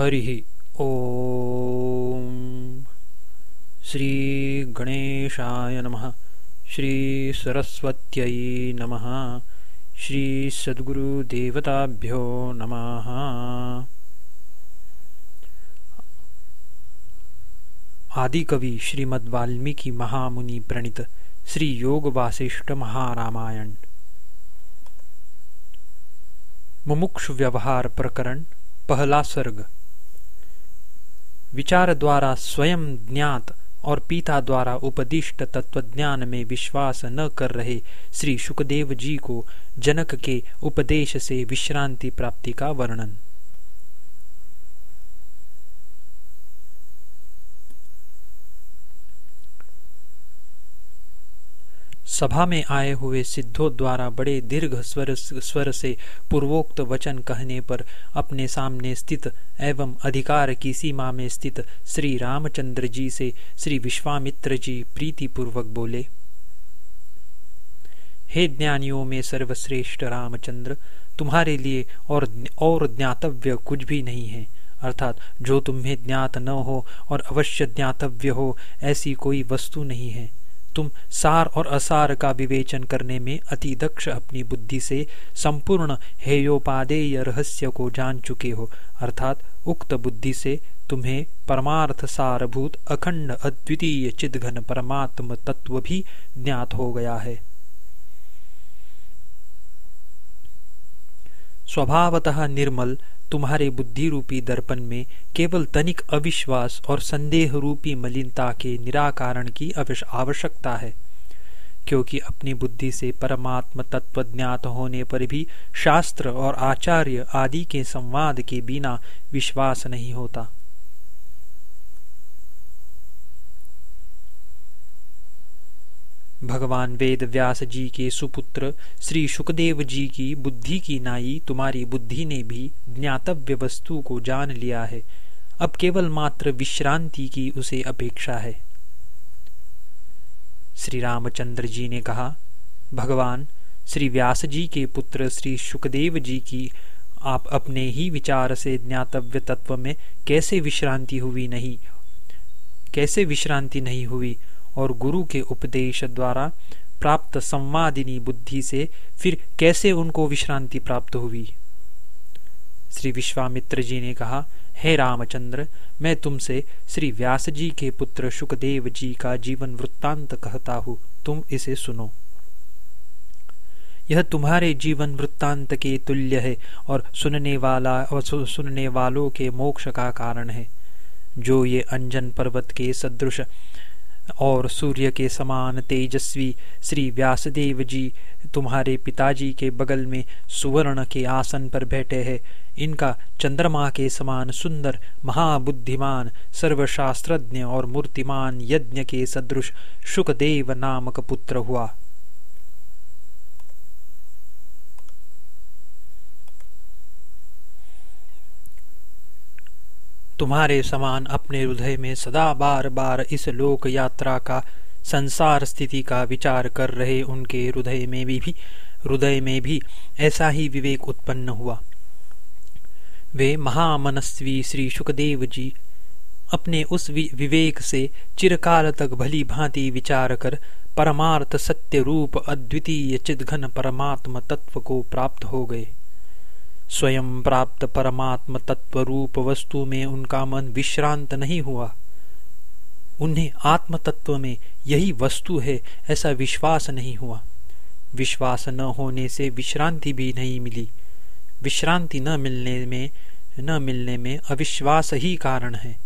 हरिः ॐ श्रीगणेशाय नमः। श्रीसरस्वत्यै नमः। नमः। आदि कवि श्रीमद् वाल्मीकि महामुनि प्रणीत श्री योग वासिष्ठ महारामायण। मुमुक्ष व्यवहार प्रकरण, पहला सर्ग। विचार द्वारा स्वयं ज्ञात और पिता द्वारा उपदिष्ट तत्वज्ञान में विश्वास न कर रहे श्री सुखदेव जी को जनक के उपदेश से विश्रांति प्राप्ति का वर्णन। सभा में आए हुए सिद्धों द्वारा बड़े दीर्घ स्वर स्वर से पूर्वोक्त वचन कहने पर अपने सामने स्थित एवं अधिकार की सीमा में स्थित श्री रामचंद्र जी से श्री विश्वामित्र जी प्रीति पूर्वक बोले, हे ज्ञानियों में सर्वश्रेष्ठ रामचंद्र, तुम्हारे लिए और और ज्ञातव्य कुछ भी नहीं है। अर्थात जो तुम्हें ज्ञात न हो और अवश्य ज्ञातव्य हो, ऐसी कोई वस्तु नहीं है। तुम सार और असार का विवेचन करने में अति दक्ष अपनी बुद्धि से संपूर्ण हेयोपादेय रहस्य को जान चुके हो, अर्थात उक्त बुद्धि से तुम्हें परमार्थ सारभूत अखंड अद्वितीय चिदघन परमात्म तत्व भी ज्ञात हो गया है। स्वभावतः निर्मल तुम्हारे बुद्धि रूपी दर्पण में केवल तनिक अविश्वास और संदेह रूपी मलिनता के निराकरण की आवश्यकता है, क्योंकि अपनी बुद्धि से परमात्म तत्व ज्ञात होने पर भी शास्त्र और आचार्य आदि के संवाद के बिना विश्वास नहीं होता। भगवान वेद व्यास जी के सुपुत्र, श्री सुखदेव जी की बुद्धि की नाई तुम्हारी बुद्धि ने भी ज्ञातव्य वस्तु को जान लिया है। अब केवल मात्र विश्रांति की उसे अपेक्षा है। श्री रामचंद्र जी ने कहा, भगवान, श्री व्यास जी के पुत्र, श्री सुखदेव जी की आप अपने ही विचार से ज्ञातव्य तत्व में कैसे विश्रांति हुई नहीं, कैसे विश्रांति नहीं हुई? और गुरु के उपदेश द्वारा प्राप्त संवादिनी बुद्धि से फिर कैसे उनको विश्रांति प्राप्त हुई? श्री विश्वामित्र जी ने कहा, हे रामचंद्र, मैं तुमसे श्री व्यास जी के पुत्र सुखदेव जी का जीवन वृत्तांत कहता हूँ। तुम इसे सुनो। यह तुम्हारे जीवन वृत्तांत के तुल्य है और सुनने वाला और सुनने वालों के मोक्ष का कारण है। जो ये अंजन पर्वत के सदृश और सूर्य के समान तेजस्वी श्री व्यासदेव जी तुम्हारे पिताजी के बगल में सुवर्ण के आसन पर बैठे हैं। इनका चंद्रमा के समान सुंदर, महाबुद्धिमान, सर्वशास्त्रज्ञ और मूर्तिमान यज्ञ के सदृश शुकदेव नामक पुत्र हुआ। तुम्हारे समान अपने हृदय में सदा बार बार इस लोक यात्रा का संसार स्थिति का विचार कर रहे उनके हृदय में भी, भी हृदय में भी ऐसा ही विवेक उत्पन्न हुआ। वे महामनस्वी श्री सुखदेव जी अपने उस विवेक से चिरकाल तक भली भांति विचार कर परमार्थ सत्य रूप अद्वितीय चिदघन परमात्म तत्व को प्राप्त हो गए। स्वयं प्राप्त परमात्म तत्व रूप वस्तु में उनका मन विश्रांत नहीं हुआ। उन्हें आत्म तत्व में यही वस्तु है, ऐसा विश्वास नहीं हुआ। विश्वास न होने से विश्रांति भी नहीं मिली। विश्रांति न मिलने में, न मिलने में अविश्वास ही कारण है।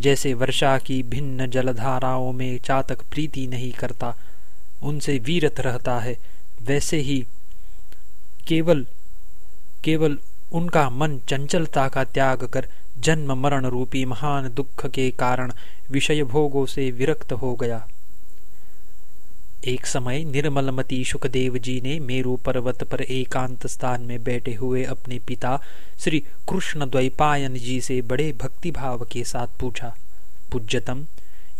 जैसे वर्षा की भिन्न जलधाराओं में चातक प्रीति नहीं करता, उनसे वीरत रहता है, वैसे ही केवल केवल उनका मन चंचलता का त्याग कर जन्म मरण रूपी महान दुख के कारण विषय भोगों से विरक्त हो गया। एक समय निर्मलमती सुखदेव जी ने मेरू पर्वत पर एकांत स्थान में बैठे हुए अपने पिता श्री कृष्ण द्वैपायन जी से बड़े भक्तिभाव के साथ पूछा, पूज्यतम,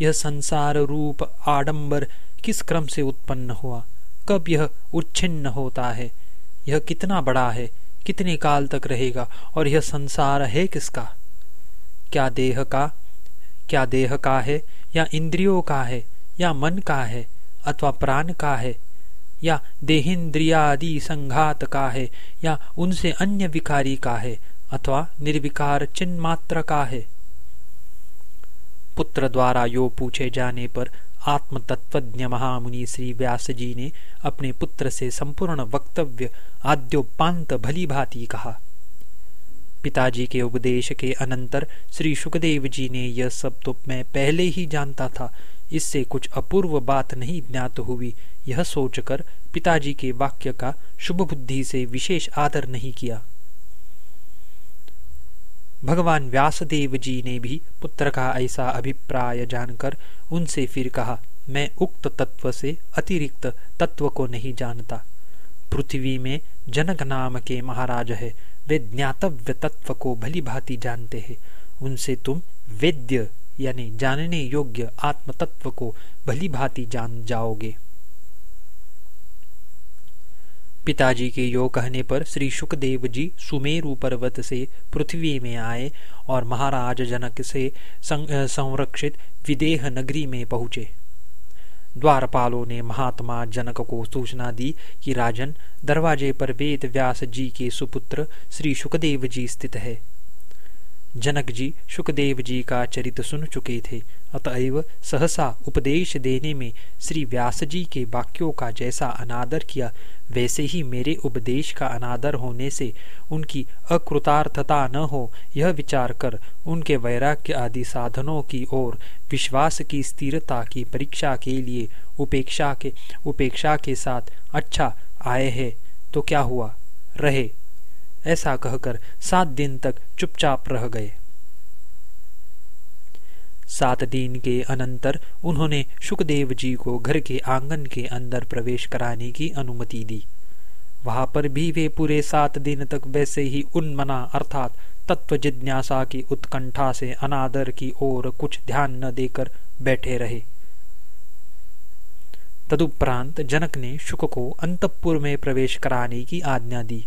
यह संसार रूप आडंबर किस क्रम से उत्पन्न हुआ? कब यह उच्छिन्न होता है? यह कितना बड़ा है? कितने काल तक रहेगा और यह संसार है किसका? क्या देह का? क्या देह का है? या इंद्रियों का है? या मन का है? अथवा प्राण का है? या देहेन्द्रियादि संघात का है? या उनसे अन्य विकारी का है? अथवा निर्विकार चिन्ह मात्र का है? पुत्र द्वारा यो पूछे जाने पर आत्म तत्वज्ञ महामुनि श्री व्यास जी ने अपने पुत्र से संपूर्ण वक्तव्य आद्योपांत भली भांति कहा। पिताजी के उपदेश के अनंतर श्री सुखदेव जी ने यह सब तो मैं पहले ही जानता था, इससे कुछ अपूर्व बात नहीं ज्ञात हुई। यह सोचकर पिताजी के वाक्य का शुभ बुद्धि से विशेष आदर नहीं किया। भगवान व्यासदेव जी ने भी पुत्र का ऐसा अभिप्राय जानकर उनसे फिर कहा, मैं उक्त तत्व से अतिरिक्त तत्व को नहीं जानता। पृथ्वी में जनक नाम के महाराज है। वे ज्ञातव्य तत्व को भली भांति जानते हैं। उनसे तुम वेद्य, यानी जानने योग्य आत्म तत्व को भली भांति जान जाओगे। पिताजी के यो कहने पर श्री सुखदेव जी सुमेरु पर्वत से पृथ्वी में आए और महाराज जनक से संरक्षित विदेह नगरी में पहुँचे। द्वारपालों ने महात्मा जनक को सूचना दी कि राजन, दरवाजे पर वेद व्यास जी के सुपुत्र श्री सुखदेव जी स्थित है। जनक जी सुखदेव जी का चरित सुन चुके थे। अतएव सहसा उपदेश देने में श्री व्यास जी के वाक्यों का जैसा अनादर किया, वैसे ही मेरे उपदेश का अनादर होने से उनकी अकृतार्थता न हो, यह विचार कर उनके वैराग्य आदि साधनों की ओर, विश्वास की स्थिरता की परीक्षा के लिए उपेक्षा के उपेक्षा के साथ अच्छा आए हैं तो क्या हुआ? रहे। ऐसा कहकर सात दिन तक चुपचाप रह गए। सात दिन के अनंतर उन्होंने सुखदेव जी को घर के आँगन के अंदर प्रवेश कराने की अनुमति दी। वहाँ पर भी वे पूरे सात दिन तक वैसे ही उन्मना अर्थात तत्व जिज्ञासा की उत्कंठा से अनादर की ओर कुछ ध्यान न देकर बैठे रहे। तदुपरांत जनक ने शुक को अंतपुर में प्रवेश कराने की आज्ञा दी।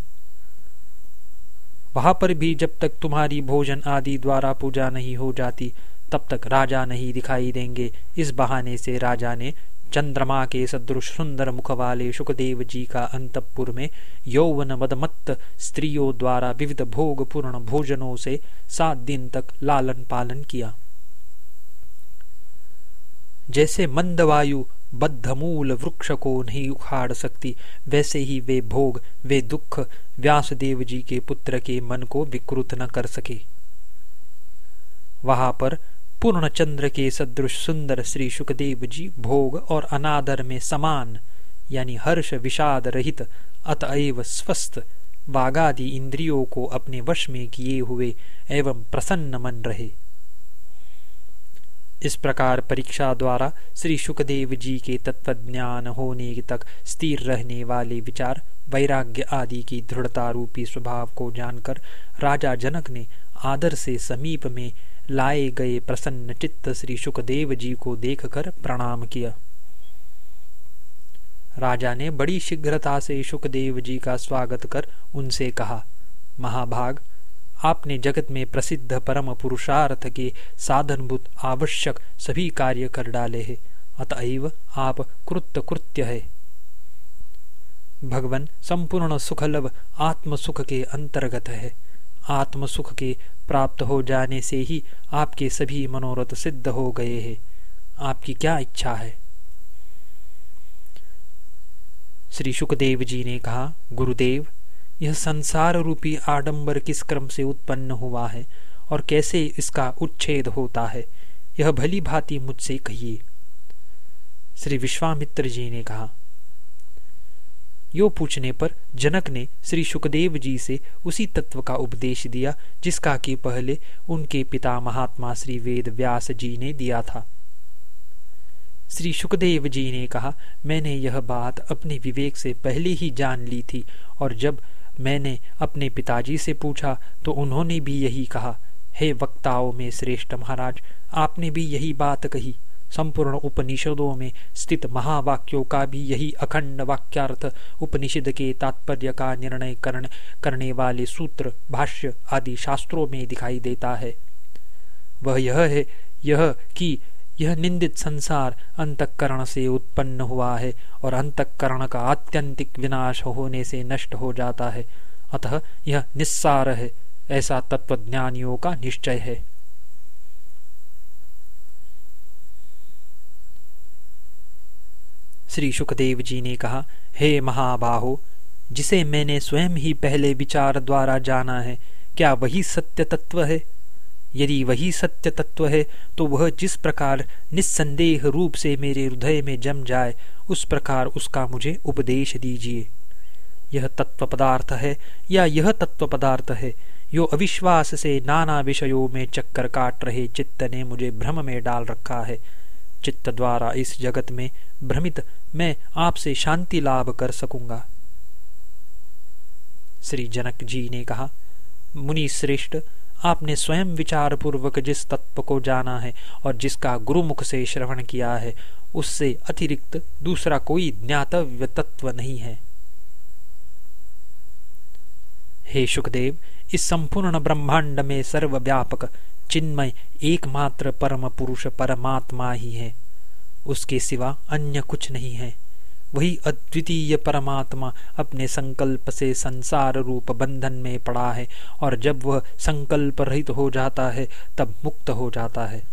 वहाँ पर भी जब तक तुम्हारी भोजन आदि द्वारा पूजा नहीं हो जाती, तब तक राजा नहीं दिखाई देंगे। इस बहाने से राजा ने चंद्रमा के सदृश सुंदर मुख वाले सुखदेव जी का अंतपुर में यौवन मदमत्त स्त्रियों द्वारा विविध भोग पूर्ण भोजनों से सात दिन तक लालन पालन किया। जैसे मंदवायु बद्धमूल वृक्ष को नहीं उखाड़ सकती। वैसे ही वे भोग, वे दुख व्यासदेव जी के पुत्र के मन को विकृत न कर सके। वहाँ पर पूर्ण चंद्र के सदृश सुंदर श्री सुखदेव जी भोग और अनादर में समान, यानी हर्ष विषाद रहित, अतएव स्वस्थ, वागादि इंद्रियों को अपने वश में किए हुए एवं प्रसन्न मन रहे। इस प्रकार परीक्षा द्वारा श्री सुखदेव जी के तत्वज्ञान होने तक स्थिर रहने वाले विचार, वैराग्य आदि की दृढ़ता रूपी स्वभाव को जानकर राजा जनक ने आदर से समीप में लाए गए प्रसन्न चित्त श्री सुखदेव जी को देखकर प्रणाम किया। राजा ने बड़ी शीघ्रता से सुखदेव जी का स्वागत कर उनसे कहा, महाभाग आपने जगत में प्रसिद्ध परम पुरुषार्थ के साधनभूत आवश्यक सभी कार्य कर डाले हैं। अतएव आप कृत्य कृत्य है। भगवान संपूर्ण सुखलभ आत्म सुख के अंतर्गत है। आत्म सुख के प्राप्त हो जाने से ही आपके सभी मनोरथ सिद्ध हो गए हैं। आपकी क्या इच्छा है? श्री सुखदेव जी ने कहा, गुरुदेव यह संसार रूपी आडंबर किस क्रम से उत्पन्न हुआ है और कैसे इसका उच्छेद होता है, यह भली भांति मुझसे कहिए। श्री विश्वामित्र जी ने कहा, यो पूछने पर जनक ने श्री सुखदेव जी से उसी तत्व का उपदेश दिया, जिसका कि पहले उनके पिता महात्मा श्री वेद व्यास जी ने दिया था। श्री सुखदेव जी ने कहा, मैंने यह बात अपने विवेक से पहले ही जान ली थी, और जब मैंने अपने पिताजी से पूछा तो उन्होंने भी यही कहा, हे वक्ताओं में श्रेष्ठ महाराज, आपने भी यही बात कही। संपूर्ण उपनिषदों में स्थित महावाक्यों का भी यही अखंड वाक्यार्थ, उपनिषद के तात्पर्य का निर्णय करण, करने वाले सूत्र, भाष्य आदि शास्त्रों में दिखाई देता है। वह यह है, यह कि यह निंदित संसार अंतकरण से उत्पन्न हुआ है और अंतकरण का आत्यंतिक विनाश होने से नष्ट हो जाता है। अतः यह निस्सार है। ऐसा तत्वज्ञानियों का निश्चय है। श्री सुखदेव जी ने कहा, हे महाबाहो, जिसे मैंने स्वयं ही पहले विचार द्वारा जाना है, क्या वही सत्य तत्व है? यदि वही सत्य तत्व है तो वह जिस प्रकार निस्संदेह रूप से मेरे हृदय में जम जाए, उस प्रकार उसका मुझे उपदेश दीजिए। यह तत्व पदार्थ है, या यह तत्व पदार्थ है, यो अविश्वास से नाना विषयों में चक्कर काट रहे चित्त ने मुझे भ्रम में डाल रखा है। चित्त द्वारा इस जगत में भ्रमित मैं आपसे शांति लाभ कर सकूँगा। श्री जनक जी ने कहा, मुनि श्रेष्ठ आपने स्वयं विचार पूर्वक जिस तत्व को जाना है और जिसका गुरुमुख से श्रवण किया है, उससे अतिरिक्त दूसरा कोई ज्ञातव्य तत्व नहीं है। हे सुखदेव, इस संपूर्ण ब्रह्मांड में सर्वव्यापक चिन्मय एकमात्र परम पुरुष परमात्मा ही है। उसके सिवा अन्य कुछ नहीं है। वही अद्वितीय परमात्मा अपने संकल्प से संसार रूप बंधन में पड़ा है और जब वह संकल्प रहित हो जाता है, तब मुक्त हो जाता है।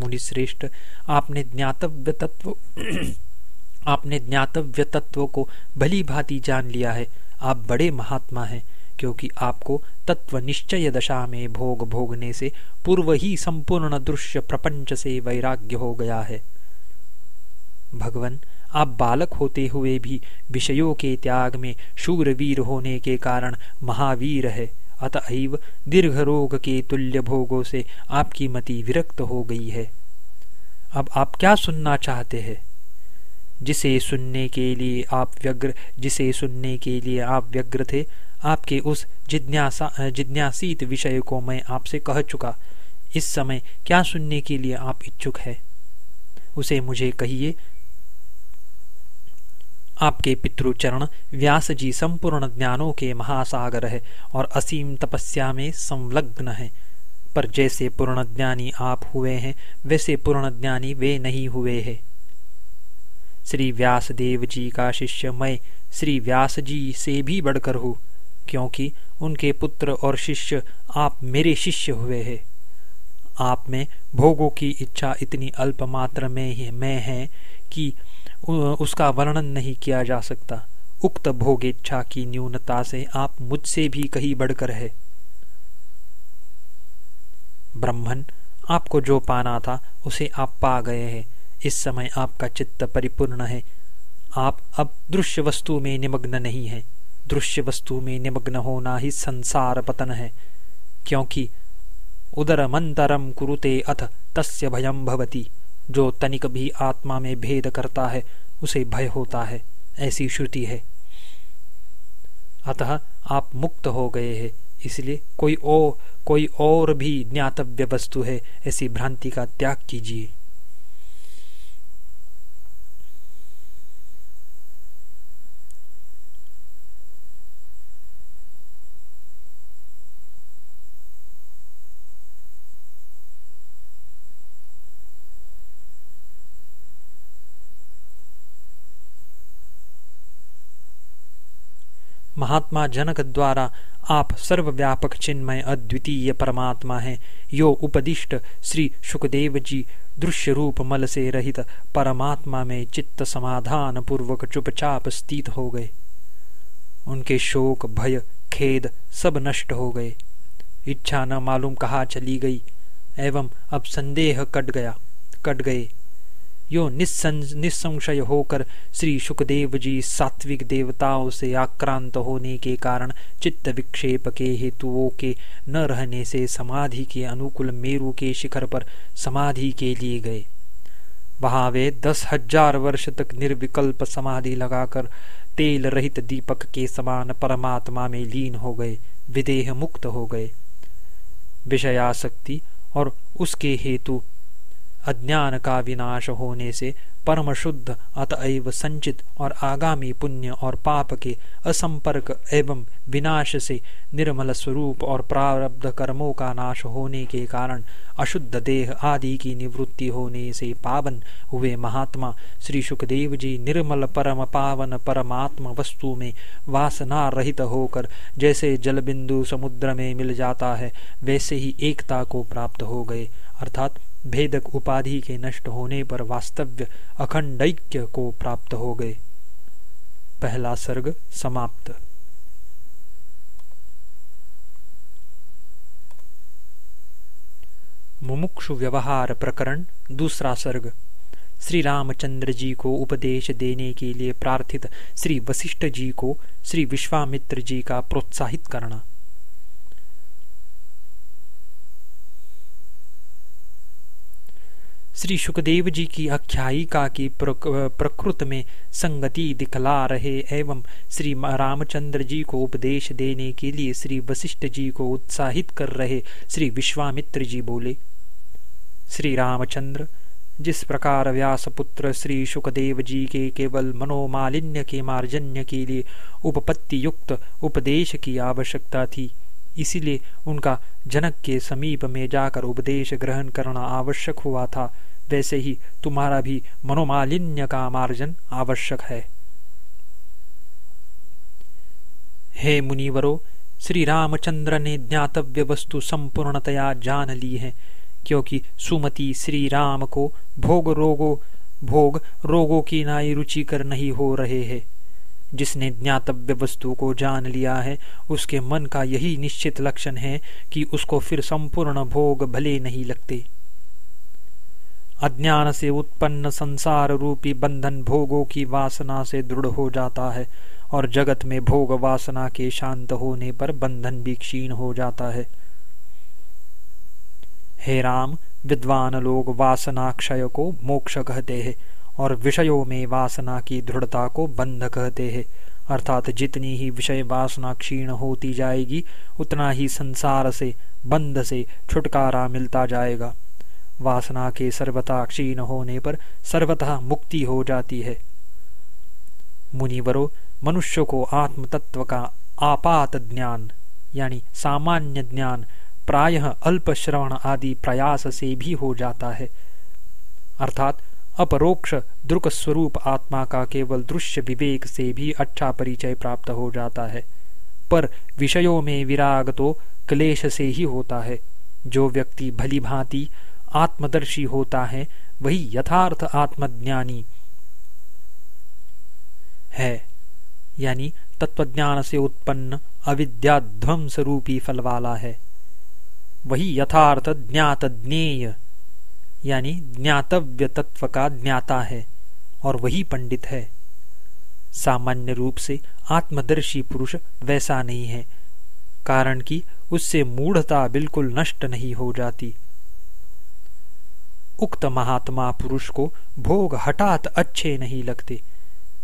मुनि श्रेष्ठ आपने ज्ञातव्य तत्व आपने ज्ञातव्य तत्व को भली भांति जान लिया है। आप बड़े महात्मा हैं, क्योंकि आपको तत्व निश्चय दशा में भोग भोगने से पूर्व ही संपूर्ण दृश्य प्रपंच से वैराग्य हो गया है। भगवान आप बालक होते हुए भी विषयों के त्याग में शूरवीर होने के कारण महावीर है। अतएव दीर्घ रोग के तुल्य भोगों से आपकी मति विरक्त हो गई है। अब आप क्या सुनना चाहते हैं? जिसे सुनने के लिए आप व्यग्र, जिसे सुनने के लिए आप व्यग्र थे, आपके उस जिज्ञासा, जिज्ञासित विषय को मैं आपसे कह चुका। इस समय क्या सुनने के लिए आप इच्छुक है? उसे मुझे कहिए आपके पितृचरण व्यास जी संपूर्ण ज्ञानों के महासागर है और असीम तपस्या में संलग्न है। पर जैसे पूर्ण ज्ञानी आप हुए हैं, वैसे पूर्ण ज्ञानी वे नहीं हुए हैं। श्री व्यास देव जी का शिष्य मैं श्री व्यास जी से भी बढ़कर हूँ, क्योंकि उनके पुत्र और शिष्य आप मेरे शिष्य हुए हैं। आप में भोगों की इच्छा इतनी अल्प मात्र में ही मैं है कि उसका वर्णन नहीं किया जा सकता। उक्त भोगेच्छा की न्यूनता से आप मुझसे भी कहीं बढ़कर है। ब्रह्मन आपको जो पाना था, उसे आप पा गए हैं। इस समय आपका चित्त परिपूर्ण है। आप अब दृश्य वस्तु में निमग्न नहीं है। दृश्य वस्तु में निमग्न होना ही संसार पतन है। क्योंकि उदर मंतरम कुरुते अथ तस्य भयम भवती। जो तनिक भी आत्मा में भेद करता है, उसे भय होता है। ऐसी श्रुति है। अतः आप मुक्त हो गए हैं। इसलिए कोई ओ, कोई और भी ज्ञातव्य वस्तु है, ऐसी भ्रांति का त्याग कीजिए। महात्मा जनक द्वारा आप सर्वव्यापक चिन्मय अद्वितीय परमात्मा हैं। यो उपदिष्ट श्री सुखदेव जी दृश्य रूप मल से रहित परमात्मा में चित्त समाधान पूर्वक चुपचाप स्थित हो गए। उनके शोक, भय, खेद सब नष्ट हो गए। इच्छा न मालूम कहा चली गई, एवं अब संदेह कट गया, कट गए। यो निसंशय होकर श्री सुखदेव जी सात्विक देवताओं से आक्रांत होने के कारण चित्त विक्षेप के हेतुओं के न रहने से समाधि के अनुकूल मेरु के शिखर पर समाधि के लिए गए। वहाँ वे दस हज़ार वर्ष तक निर्विकल्प समाधि लगाकर तेल रहित दीपक के समान परमात्मा में लीन हो गए, विदेह मुक्त हो गए। विषयाशक्ति और उसके हेतु अज्ञान का विनाश होने से परम शुद्ध अतएव संचित और आगामी पुण्य और पाप के असंपर्क एवं विनाश से निर्मल स्वरूप और प्रारब्ध कर्मों का नाश होने के कारण अशुद्ध देह आदि की निवृत्ति होने से पावन हुए महात्मा श्री सुखदेव जी निर्मल परम पावन परमात्मा वस्तु में वासना रहित होकर जैसे जलबिंदु समुद्र में मिल जाता है, वैसे ही एकता को प्राप्त हो गए। अर्थात भेदक उपाधि के नष्ट होने पर वास्तव्य अखंडैक्य को प्राप्त हो गए। पहला सर्ग समाप्त। मुमुक्षु व्यवहार प्रकरण, दूसरा सर्ग। श्री रामचंद्र जी को उपदेश देने के लिए प्रार्थित श्री वशिष्ठ जी को श्री विश्वामित्र जी का प्रोत्साहित करना। श्री सुखदेव जी की आख्यायिका की प्रकृत में संगति दिखला रहे एवं श्री रामचंद्र जी को उपदेश देने के लिए श्री वशिष्ठ जी को उत्साहित कर रहे श्री विश्वामित्र जी बोले, श्री रामचंद्र, जिस प्रकार व्यासपुत्र श्री सुखदेव जी के केवल मनोमालिन्य के मार्जन्य के लिए उपपत्ति युक्त उपदेश की आवश्यकता थी, इसीलिए उनका जनक के समीप में जाकर उपदेश ग्रहण करना आवश्यक हुआ था वैसे ही तुम्हारा भी मनोमालिन्य का मार्जन आवश्यक है। हे मुनिवरो श्री रामचंद्र ने ज्ञातव्य वस्तु संपूर्णतया जान ली है, क्योंकि सुमति श्री राम को भोग रोगो, भोग रोगों की नाई रुचिकर नहीं हो रहे हैं। जिसने ज्ञातव्य वस्तु को जान लिया है, उसके मन का यही निश्चित लक्षण है कि उसको फिर संपूर्ण भोग भले नहीं लगते। अज्ञान से उत्पन्न संसार रूपी बंधन भोगों की वासना से दृढ़ हो जाता है और जगत में भोग वासना के शांत होने पर बंधन भी क्षीण हो जाता है। हे राम, विद्वान लोग वासना क्षय को मोक्ष कहते हैं और विषयों में वासना की दृढ़ता को बंध कहते हैं। अर्थात जितनी ही विषय वासना क्षीण होती जाएगी, उतना ही संसार से, बंध से छुटकारा मिलता जाएगा। वासना के सर्वथा क्षीण होने पर सर्वथा मुक्ति हो जाती है। मुनिवरो, मनुष्य को आत्म तत्व का आपात ज्ञान, यानी सामान्य ज्ञान, प्रायः अल्प श्रवण आदि प्रयास से भी हो जाता है। अर्थात अपरोक्ष दृक स्वरूप आत्मा का केवल दृश्य विवेक से भी अच्छा परिचय प्राप्त हो जाता है। पर विषयों में विराग तो क्लेश से ही होता है। जो व्यक्ति भली भांति आत्मदर्शी होता है, वही यथार्थ आत्मज्ञानी है। यानी तत्वज्ञान से उत्पन्न अविद्याध्वंस रूपी फल वाला है। वही यथार्थ ज्ञात ज्ञेय यानी ज्ञातव्य तत्व का ज्ञाता है और वही पंडित है। सामान्य रूप से आत्मदर्शी पुरुष वैसा नहीं है, कारण कि उससे मूढ़ता बिल्कुल नष्ट नहीं हो जाती। उक्त महात्मा पुरुष को भोग हठात अच्छे नहीं लगते,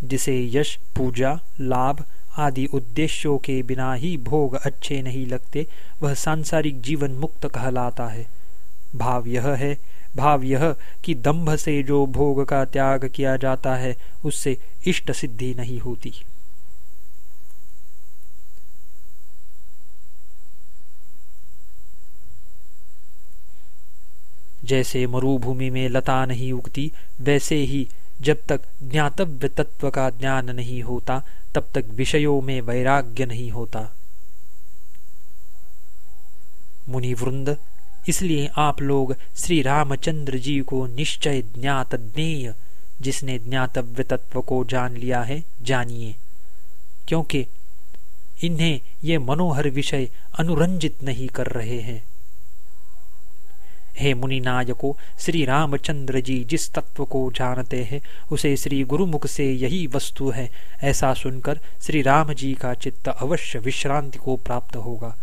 जिसे यश, पूजा, लाभ आदि उद्देश्यों के बिना ही भोग अच्छे नहीं लगते, वह सांसारिक जीवन मुक्त कहलाता है। भाव यह है, भाव यह कि दंभ से जो भोग का त्याग किया जाता है, उससे इष्ट सिद्धि नहीं होती। जैसे मरुभूमि में लता नहीं उगती, वैसे ही जब तक ज्ञातव्य तत्व का ज्ञान नहीं होता, तब तक विषयों में वैराग्य नहीं होता। मुनि वृंद इसलिए आप लोग श्री रामचंद्र जी को निश्चय ज्ञात ज्ञेय जिसने ज्ञातव्य तत्व को जान लिया है, जानिए। क्योंकि इन्हें ये मनोहर विषय अनुरंजित नहीं कर रहे हैं। हे मुनि नायको, श्री रामचंद्र जी जिस तत्व को जानते हैं, उसे श्री गुरुमुख से यही वस्तु है। ऐसा सुनकर श्री राम जी का चित्त अवश्य विश्रांति को प्राप्त होगा।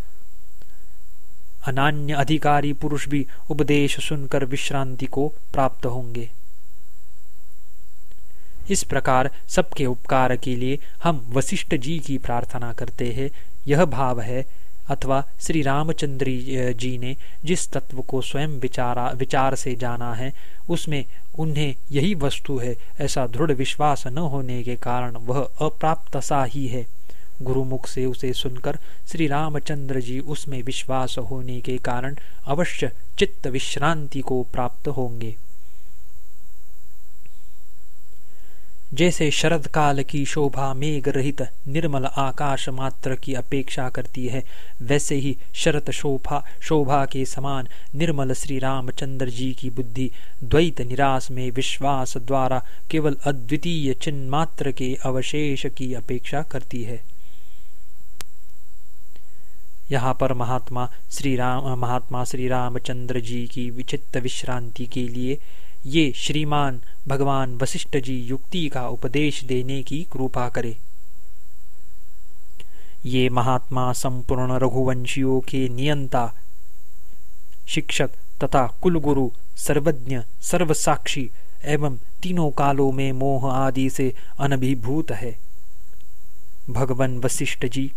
अनान्य अधिकारी पुरुष भी उपदेश सुनकर विश्रांति को प्राप्त होंगे। इस प्रकार सबके उपकार के लिए हम वशिष्ठ जी की प्रार्थना करते हैं। यह भाव है अथवा श्री रामचंद्र जी ने जिस तत्व को स्वयं विचारा, विचार से जाना है, उसमें उन्हें यही वस्तु है, ऐसा दृढ़ विश्वास न होने के कारण वह अप्राप्त सा ही है। गुरुमुख से उसे सुनकर श्री रामचंद्र जी उसमें विश्वास होने के कारण अवश्य चित्त विश्रांति को प्राप्त होंगे। जैसे शरद काल की शोभा मेघ रहित निर्मल आकाश मात्र की अपेक्षा करती है, वैसे ही शरत शोभा शोभा के समान निर्मल श्री रामचंद्र जी की बुद्धि द्वैत निराश में विश्वास द्वारा केवल अद्वितीय चिन्ह मात्र के अवशेष की अपेक्षा करती है। यहाँ पर महात्मा श्री राम महात्मा श्री रामचंद्र जी की विचित्र विश्रांति के लिए ये श्रीमान भगवान वशिष्ठ जी युक्ति का उपदेश देने की कृपा करे। ये महात्मा संपूर्ण रघुवंशियों के नियंता, शिक्षक तथा कुलगुरु, सर्वज्ञ, सर्वसाक्षी एवं तीनों कालों में मोह आदि से अनभिभूत है। भगवान वशिष्ठ जी,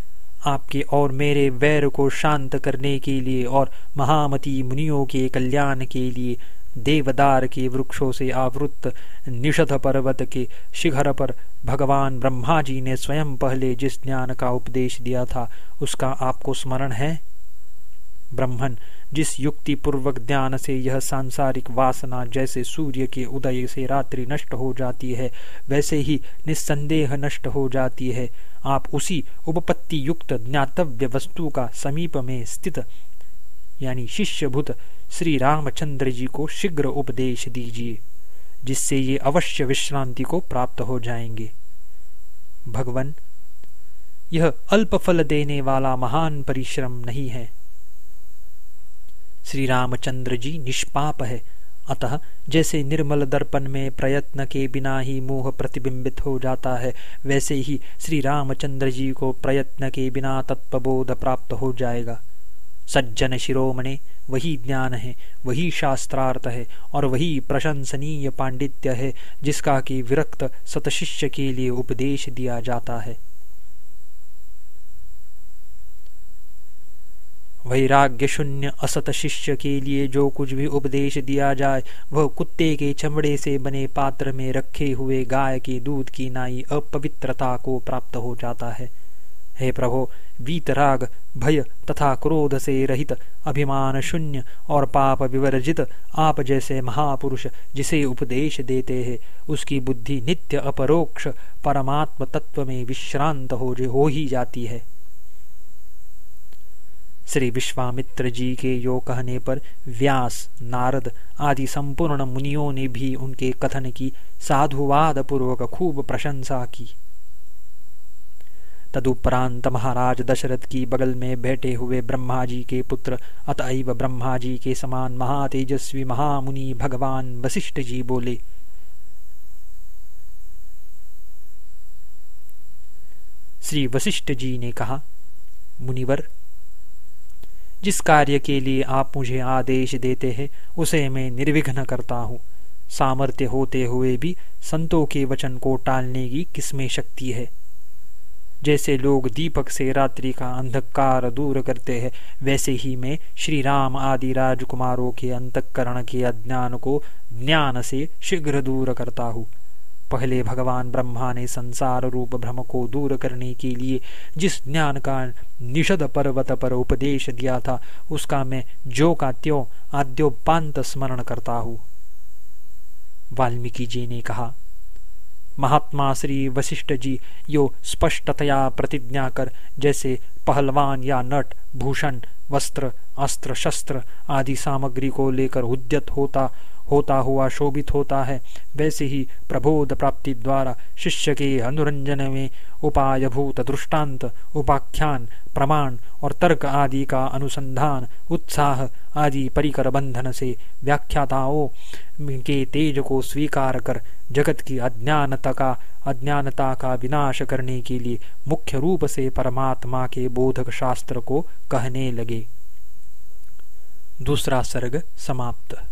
आपके और मेरे वैर को शांत करने के लिए और महामती मुनियों के कल्याण के लिए देवदार के वृक्षों से आवृत निषध पर्वत के शिखर पर भगवान ब्रह्मा जी ने स्वयं पहले जिस ज्ञान का उपदेश दिया था, उसका आपको स्मरण है? ब्रह्मन, जिस युक्ति पूर्वक ज्ञान से यह सांसारिक वासना जैसे सूर्य के उदय से रात्रि नष्ट हो जाती है, वैसे ही निस्संदेह नष्ट हो जाती है। आप उसी उपपत्ति युक्त ज्ञातव्य वस्तु का समीप में स्थित, यानी शिष्यभूत श्री रामचंद्र जी को शीघ्र उपदेश दीजिए, जिससे ये अवश्य विश्रांति को प्राप्त हो जाएँगे। भगवान, यह अल्प फल देने वाला महान परिश्रम नहीं है। श्री रामचंद्र जी निष्पाप है। अतः जैसे निर्मल दर्पण में प्रयत्न के बिना ही मोह प्रतिबिंबित हो जाता है, वैसे ही श्री रामचंद्र जी को प्रयत्न के बिना तत्वबोध प्राप्त हो जाएगा। सज्जन शिरोमणे वही ज्ञान है, वही शास्त्रार्थ है और वही प्रशंसनीय पांडित्य है, जिसका कि विरक्त सतशिष्य के लिए उपदेश दिया जाता है। वैराग्य शून्य असत शिष्य के लिए जो कुछ भी उपदेश दिया जाए, वह कुत्ते के चमड़े से बने पात्र में रखे हुए गाय के दूध की नाई अपवित्रता को प्राप्त हो जाता है। हे प्रभो, वीतराग, भय तथा क्रोध से रहित, अभिमान शून्य और पाप विवर्जित, आप जैसे महापुरुष जिसे उपदेश देते हैं, उसकी बुद्धि नित्य अपरोक्ष, परमात्म तत्व में विश्रांत हो हो ही जाती है। श्री विश्वामित्र जी के यो कहने पर व्यास, नारद आदि संपूर्ण मुनियों ने भी उनके कथन की साधुवाद पूर्वक खूब प्रशंसा की। तदुपरांत महाराज दशरथ की बगल में बैठे हुए ब्रह्मा जी के पुत्र, अतएव ब्रह्मा जी के समान महातेजस्वी महामुनि भगवान वशिष्ठ जी बोले, श्री वशिष्ठ जी ने कहा, मुनिवर, जिस कार्य के लिए आप मुझे आदेश देते हैं, उसे मैं निर्विघ्न करता हूँ। सामर्थ्य होते हुए भी संतों के वचन को टालने की किसमें शक्ति है? जैसे लोग दीपक से रात्रि का अंधकार दूर करते हैं, वैसे ही मैं श्री राम आदि राजकुमारों के अंतकरण के अज्ञान को ज्ञान से शीघ्र दूर करता हूँ। पहले भगवान ब्रह्मा ने संसार रूप भ्रम को दूर करने के लिए जिस ज्ञान का निषद पर्वत पर उपदेश दिया था, उसका मैं जो का त्यो आद्योपांत स्मरण करता हूँ। वाल्मीकि जी ने कहा महात्मा श्री वशिष्ठ जी यो स्पष्टतया प्रतिज्ञा कर, जैसे पहलवान या नट, भूषण, वस्त्र, अस्त्र, शस्त्र आदि सामग्री को लेकर उद्यत होता होता हुआ शोभित होता है। वैसे ही प्रबोध प्राप्ति द्वारा शिष्य के अनुरंजन में उपायभूत दृष्टांत उपाख्यान, प्रमाण और तर्क आदि का अनुसंधान, उत्साह आदि परिकर बंधन से व्याख्याताओं के तेज को स्वीकार कर जगत की अज्ञानता का अज्ञानता का विनाश करने के लिए मुख्य रूप से परमात्मा के बोधक शास्त्र को कहने लगे। दूसरा सर्ग समाप्त।